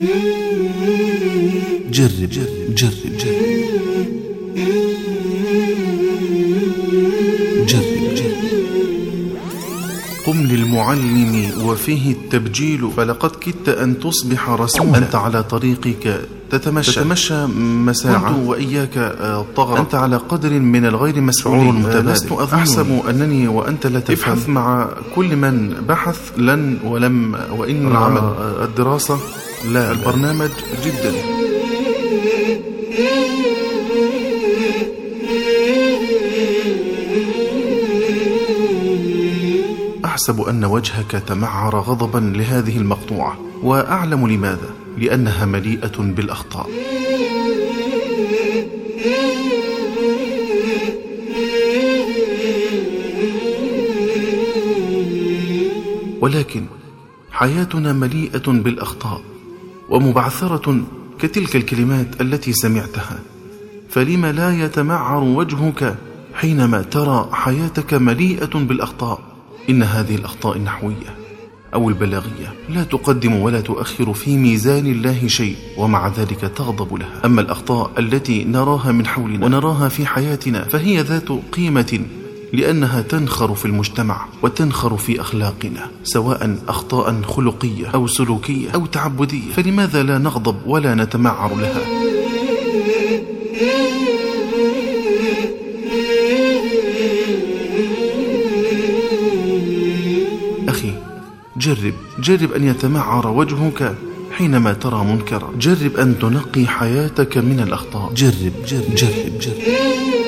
جرب جرب جرب. جرب جرب. جرب قم للمعلم وفيه التبجيل فلقد كدت أن تصبح رسولا. أنت على طريقك. تتمشى. تتمشى مساعة. وإياك آه، طغرة. أنت على قدر من الغير مسؤول. متبادل. لست أحسب أنني وأنت لا تفهم. ابحث مع كل من بحث لن ولم وإن العمل آه، الدراسة. لا البرنامج جدا. أحسب أن وجهك تمعر غضبا لهذه المقطوعة وأعلم لماذا؟ لأنها مليئة بالأخطاء. ولكن حياتنا مليئة بالأخطاء. ومبعثرة كتلك الكلمات التي سمعتها. فلم لا يتمعر وجهك حينما ترى حياتك مليئة بالأخطاء؟ إن هذه الأخطاء النحوية أو البلاغية لا تقدم ولا تؤخر في ميزان الله شيء ومع ذلك تغضب لها. أما الأخطاء التي نراها من حولنا ونراها في حياتنا فهي ذات قيمة لأنها تنخر في المجتمع وتنخر في أخلاقنا سواء أخطاء خلقية أو سلوكية أو تعبدية. فلماذا لا نغضب ولا نتمعر لها؟ أخي جرب جرب أن يتمعر وجهك حينما ترى منكرا. جرب أن تنقي حياتك من الأخطاء. جرب جرب جرب جرب.